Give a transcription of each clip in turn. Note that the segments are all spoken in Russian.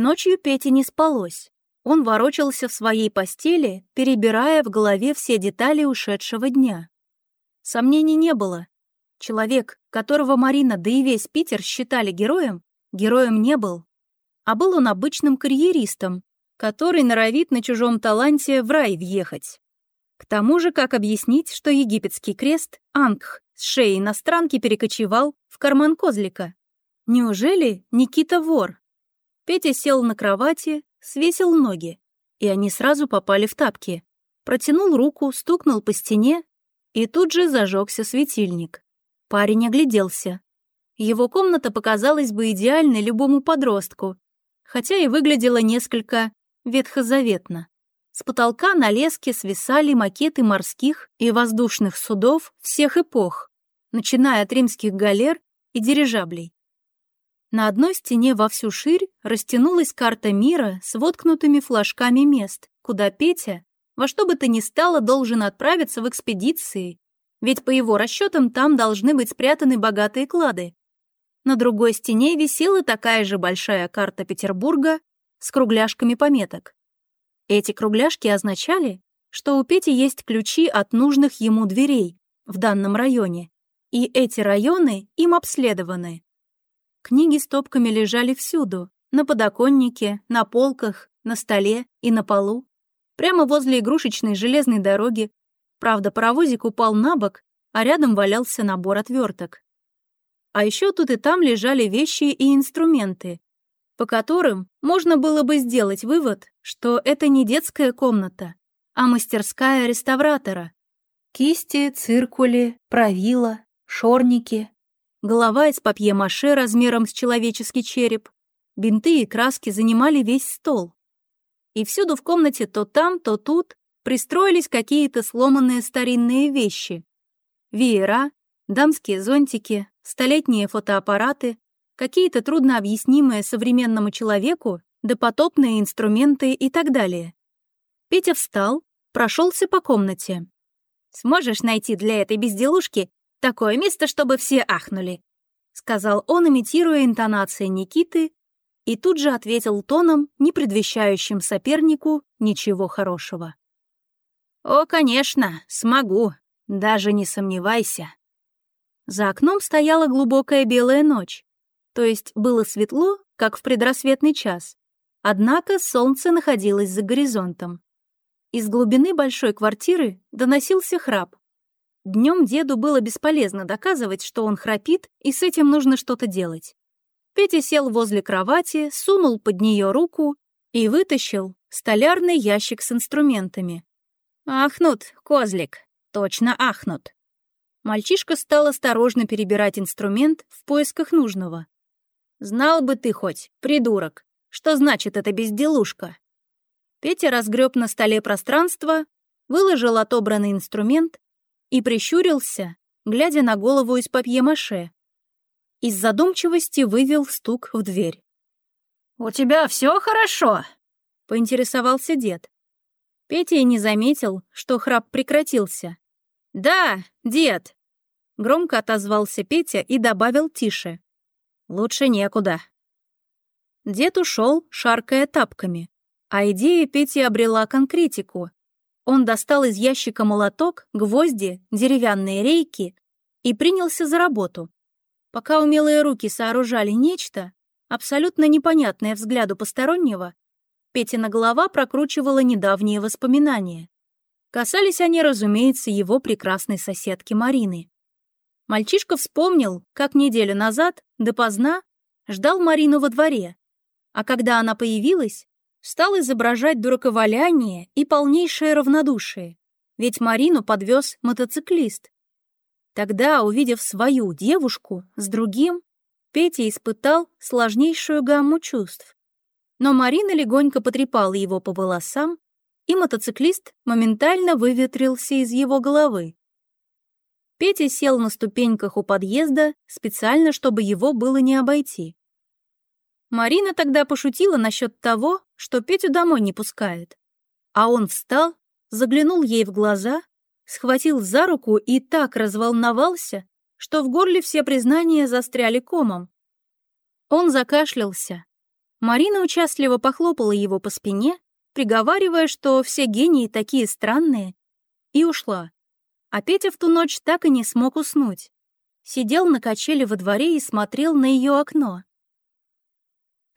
Ночью Пете не спалось. Он ворочался в своей постели, перебирая в голове все детали ушедшего дня. Сомнений не было. Человек, которого Марина да и весь Питер считали героем, героем не был. А был он обычным карьеристом, который норовит на чужом таланте в рай въехать. К тому же, как объяснить, что египетский крест, Ангх, с шеи иностранки перекочевал в карман козлика? Неужели Никита вор? Петя сел на кровати, свесил ноги, и они сразу попали в тапки. Протянул руку, стукнул по стене, и тут же зажегся светильник. Парень огляделся. Его комната показалась бы идеальной любому подростку, хотя и выглядела несколько ветхозаветно. С потолка на леске свисали макеты морских и воздушных судов всех эпох, начиная от римских галер и дирижаблей. На одной стене во всю ширь растянулась карта мира с воткнутыми флажками мест, куда Петя во что бы то ни стало должен отправиться в экспедиции, ведь по его расчетам там должны быть спрятаны богатые клады. На другой стене висела такая же большая карта Петербурга с кругляшками пометок. Эти кругляшки означали, что у Пети есть ключи от нужных ему дверей в данном районе, и эти районы им обследованы. Книги стопками лежали всюду, на подоконнике, на полках, на столе и на полу, прямо возле игрушечной железной дороги. Правда, паровозик упал на бок, а рядом валялся набор отверток. А еще тут и там лежали вещи и инструменты, по которым можно было бы сделать вывод, что это не детская комната, а мастерская реставратора. Кисти, циркули, правила, шорники, голова из папье-маше размером с человеческий череп, бинты и краски занимали весь стол. И всюду в комнате то там, то тут пристроились какие-то сломанные старинные вещи. Веера, дамские зонтики, столетние фотоаппараты, какие-то труднообъяснимые современному человеку допотопные инструменты и так далее. Петя встал, прошелся по комнате. «Сможешь найти для этой безделушки такое место, чтобы все ахнули?» сказал он, имитируя интонации Никиты, и тут же ответил тоном, не предвещающим сопернику ничего хорошего. «О, конечно, смогу, даже не сомневайся». За окном стояла глубокая белая ночь то есть было светло, как в предрассветный час. Однако солнце находилось за горизонтом. Из глубины большой квартиры доносился храп. Днем деду было бесполезно доказывать, что он храпит, и с этим нужно что-то делать. Петя сел возле кровати, сунул под нее руку и вытащил столярный ящик с инструментами. «Ахнут, козлик, точно ахнут». Мальчишка стал осторожно перебирать инструмент в поисках нужного. Знал бы ты хоть, придурок, что значит эта безделушка. Петя разгреб на столе пространство, выложил отобранный инструмент и прищурился, глядя на голову из папье-маше. Из задумчивости вывел стук в дверь. «У тебя все хорошо?» — поинтересовался дед. Петя и не заметил, что храп прекратился. «Да, дед!» Громко отозвался Петя и добавил тише. Лучше некуда. Дед ушел, шаркая тапками, а идея Пети обрела конкретику. Он достал из ящика молоток, гвозди, деревянные рейки и принялся за работу. Пока умелые руки сооружали нечто, абсолютно непонятное взгляду постороннего, Петина голова прокручивала недавние воспоминания. Касались они, разумеется, его прекрасной соседки Марины. Мальчишка вспомнил, как неделю назад, допоздна, ждал Марину во дворе, а когда она появилась, стал изображать дураковаляние и полнейшее равнодушие, ведь Марину подвез мотоциклист. Тогда, увидев свою девушку с другим, Петя испытал сложнейшую гамму чувств. Но Марина легонько потрепала его по волосам, и мотоциклист моментально выветрился из его головы. Петя сел на ступеньках у подъезда, специально, чтобы его было не обойти. Марина тогда пошутила насчет того, что Петю домой не пускает. А он встал, заглянул ей в глаза, схватил за руку и так разволновался, что в горле все признания застряли комом. Он закашлялся. Марина участливо похлопала его по спине, приговаривая, что все гении такие странные, и ушла. А Петя в ту ночь так и не смог уснуть. Сидел на качеле во дворе и смотрел на ее окно.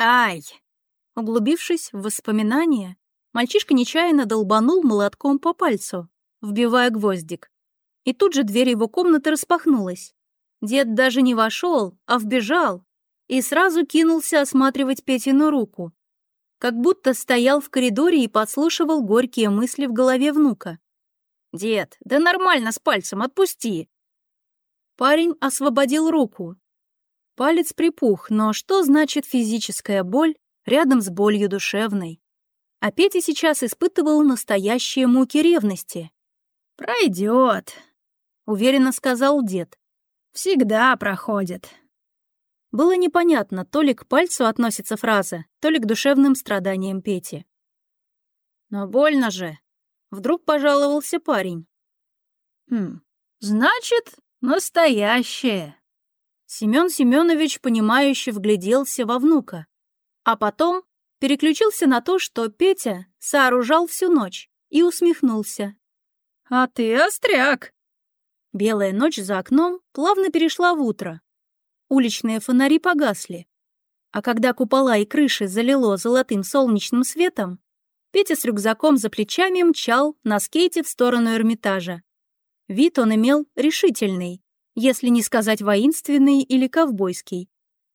«Ай!» Углубившись в воспоминания, мальчишка нечаянно долбанул молотком по пальцу, вбивая гвоздик. И тут же дверь его комнаты распахнулась. Дед даже не вошел, а вбежал и сразу кинулся осматривать Петину руку. Как будто стоял в коридоре и подслушивал горькие мысли в голове внука. «Дед, да нормально с пальцем, отпусти!» Парень освободил руку. Палец припух, но что значит физическая боль рядом с болью душевной? А Петя сейчас испытывал настоящие муки ревности. «Пройдет», — уверенно сказал дед. «Всегда проходит». Было непонятно, то ли к пальцу относится фраза, то ли к душевным страданиям Пети. «Но больно же!» — вдруг пожаловался парень. «Хм, значит, настоящее!» Семён Семёнович, понимающе вгляделся во внука, а потом переключился на то, что Петя сооружал всю ночь, и усмехнулся. «А ты остряк!» Белая ночь за окном плавно перешла в утро. Уличные фонари погасли. А когда купола и крыши залило золотым солнечным светом, Петя с рюкзаком за плечами мчал на скейте в сторону Эрмитажа. Вид он имел решительный, если не сказать воинственный или ковбойский.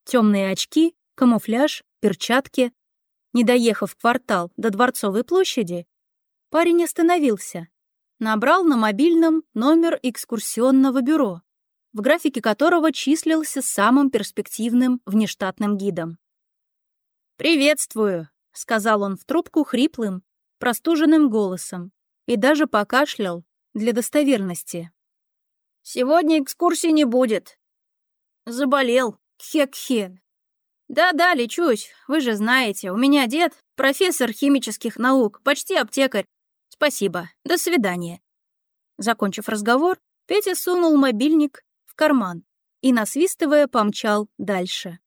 Темные очки, камуфляж, перчатки. Не доехав квартал до Дворцовой площади, парень остановился, набрал на мобильном номер экскурсионного бюро, в графике которого числился самым перспективным внештатным гидом. «Приветствую», — сказал он в трубку хриплым, простуженным голосом и даже покашлял для достоверности. «Сегодня экскурсии не будет. Заболел. Хек-хен. Да-да, лечусь, вы же знаете, у меня дед — профессор химических наук, почти аптекарь. Спасибо. До свидания. Закончив разговор, Петя сунул мобильник в карман и, насвистывая, помчал дальше.